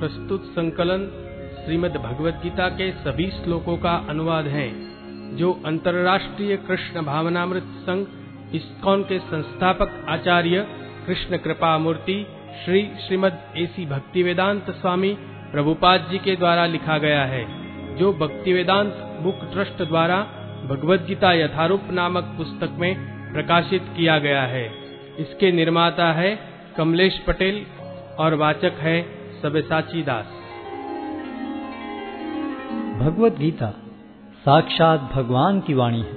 प्रस्तुत संकलन श्रीमद् भगवद गीता के सभी श्लोकों का अनुवाद है, जो अंतर्राष्ट्रीय कृष्ण भावनामृत संघ, इस्कॉन के संस्थापक आचार्य कृष्ण कृपा मूर्ति श्री श्रीमद एसी भक्ति वेदांत स्वामी प्रभुपाद जी के द्वारा लिखा गया है, जो भक्ति वेदांत बुक ट्रस्ट द्वारा भगवद गीता यथारूप नामक पुस्तक में प्रकाशित किया गया है। इसके निर्माता है कमलेश पटेल और वाचक है सबेसाची दास। भगवत गीता साक्षात भगवान की वाणी है।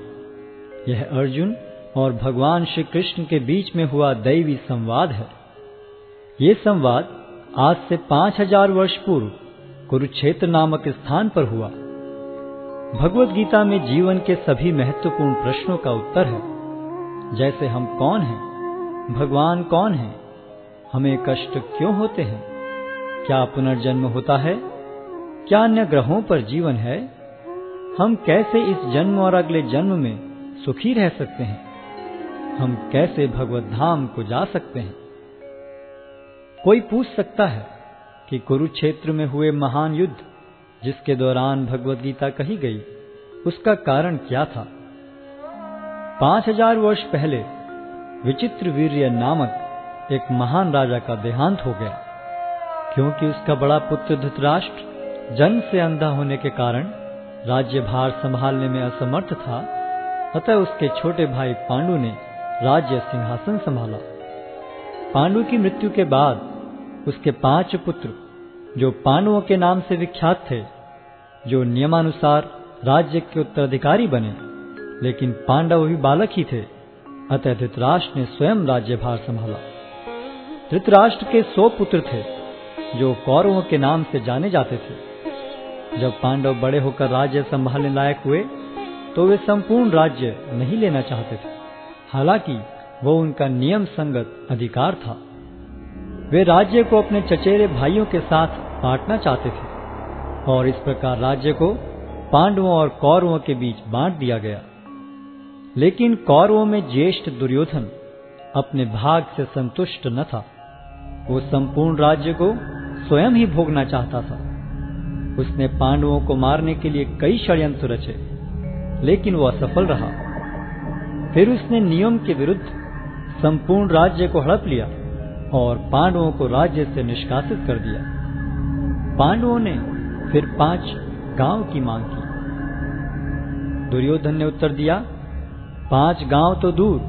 यह अर्जुन और भगवान श्री कृष्ण के बीच में हुआ दैवी संवाद है। ये संवाद आज से पाँच हज़ार वर्ष पूर्व कुरुक्षेत्र नामक स्थान पर हुआ। भगवत गीता में जीवन के सभी महत्वपूर्ण प्रश्नों का उत्तर है। जैसे हम कौन हैं, भगवान कौन है, हमें कष्ट क्यों होते हैं? क्या पुनर्जन्म होता है? क्या अन्य ग्रहों पर जीवन है? हम कैसे इस जन्म और अगले जन्म में सुखी रह सकते हैं? हम कैसे भगवत धाम को जा सकते हैं? कोई पूछ सकता है कि कुरुक्षेत्र में हुए महान युद्ध, जिसके दौरान भगवत गीता कही गई, उसका कारण क्या था? पाँच हज़ार वर्ष पहले विचित्र वीर्य नामक एक महान राजा का देहांत हो गया। क्योंकि उसका बड़ा पुत्र धृतराष्ट्र जन्म से अंधा होने के कारण राज्य भार संभालने में असमर्थ था, अतः उसके छोटे भाई पांडु ने राज्य सिंहासन संभाला। पांडु की मृत्यु के बाद उसके पाँच पुत्र, जो पांडवों के नाम से विख्यात थे, जो नियमानुसार राज्य के उत्तराधिकारी बने, लेकिन पांडव भी बालक ही थे, अतः धृतराष्ट्र ने स्वयं राज्यभार संभाला। धृतराष्ट्र के सौ पुत्र थे। जो कौरवों के नाम से जाने जाते थे। जब पांडव बड़े होकर राज्य संभालने लायक हुए तो वे संपूर्ण राज्य नहीं लेना चाहते थे। हालाँकि वो उनका नियम संगत अधिकार था। वे राज्य को अपने चचेरे भाइयों के साथ बांटना चाहते थे और इस प्रकार राज्य को पांडवों और कौरवों के बीच बांट दिया गया। लेकिन कौरवों में ज्येष्ठ दुर्योधन अपने भाग से संतुष्ट न था। वो संपूर्ण राज्य को स्वयं ही भोगना चाहता था। उसने पांडवों को मारने के लिए कई षड्यंत्र रचे, लेकिन वो असफल रहा। फिर उसने नियम के विरुद्ध संपूर्ण राज्य को हड़प लिया और पांडवों को राज्य से निष्कासित कर दिया। पांडवों ने फिर पाँच गाँव की मांग की। दुर्योधन ने उत्तर दिया, पाँच गाँव तो दूर,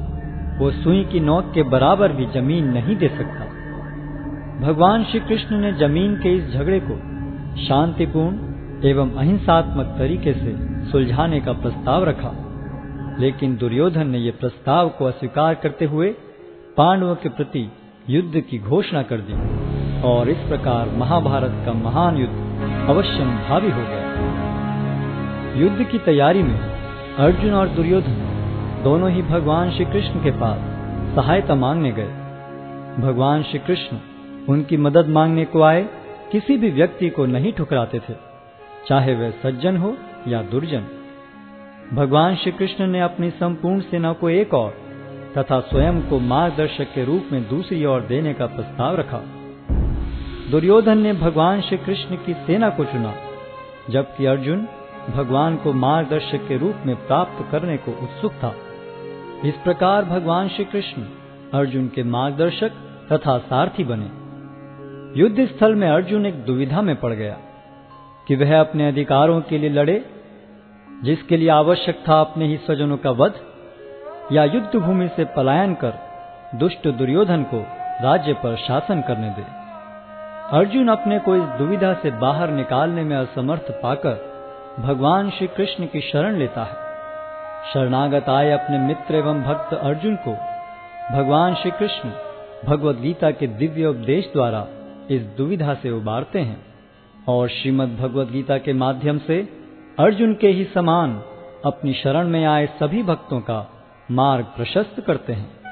वो सुई की नोक के बराबर भी ज़मीन नहीं दे सकता। भगवान श्री कृष्ण ने ज़मीन के इस झगड़े को शांतिपूर्ण एवं अहिंसात्मक तरीके से सुलझाने का प्रस्ताव रखा। लेकिन दुर्योधन ने यह प्रस्ताव को अस्वीकार करते हुए पांडवों के प्रति युद्ध की घोषणा कर दी और इस प्रकार महाभारत का महान युद्ध अवश्य भावी हो गया। युद्ध की तैयारी में अर्जुन और दुर्योधन दोनों ही भगवान श्री कृष्ण के पास सहायता मांगने गए। भगवान श्री कृष्ण उनकी मदद मांगने को आए, किसी भी व्यक्ति को नहीं ठुकराते थे, चाहे वह सज्जन हो या दुर्जन। भगवान श्री कृष्ण ने अपनी संपूर्ण सेना को एक और तथा स्वयं को मार्गदर्शक के रूप में दूसरी ओर देने का प्रस्ताव रखा। दुर्योधन ने भगवान श्री कृष्ण की सेना को चुना, जबकि अर्जुन भगवान को मार्गदर्शक के रूप में प्राप्त करने को उत्सुक था। इस प्रकार भगवान श्री कृष्ण अर्जुन के मार्गदर्शक तथा सारथी बने। युद्ध स्थल में अर्जुन एक दुविधा में पड़ गया कि वह अपने अधिकारों के लिए लड़े, जिसके लिए आवश्यक था अपने ही स्वजनों का वध, या युद्ध भूमि से पलायन कर दुष्ट दुर्योधन को राज्य पर शासन करने दे। अर्जुन अपने को इस दुविधा से बाहर निकालने में असमर्थ पाकर भगवान श्री कृष्ण की शरण लेता है। शरणागत आए अपने मित्र एवं भक्त अर्जुन को भगवान श्री कृष्ण भगवद गीता के दिव्य उपदेश द्वारा इस दुविधा से उबारते हैं और श्रीमद् भगवद गीता के माध्यम से अर्जुन के ही समान अपनी शरण में आए सभी भक्तों का मार्ग प्रशस्त करते हैं।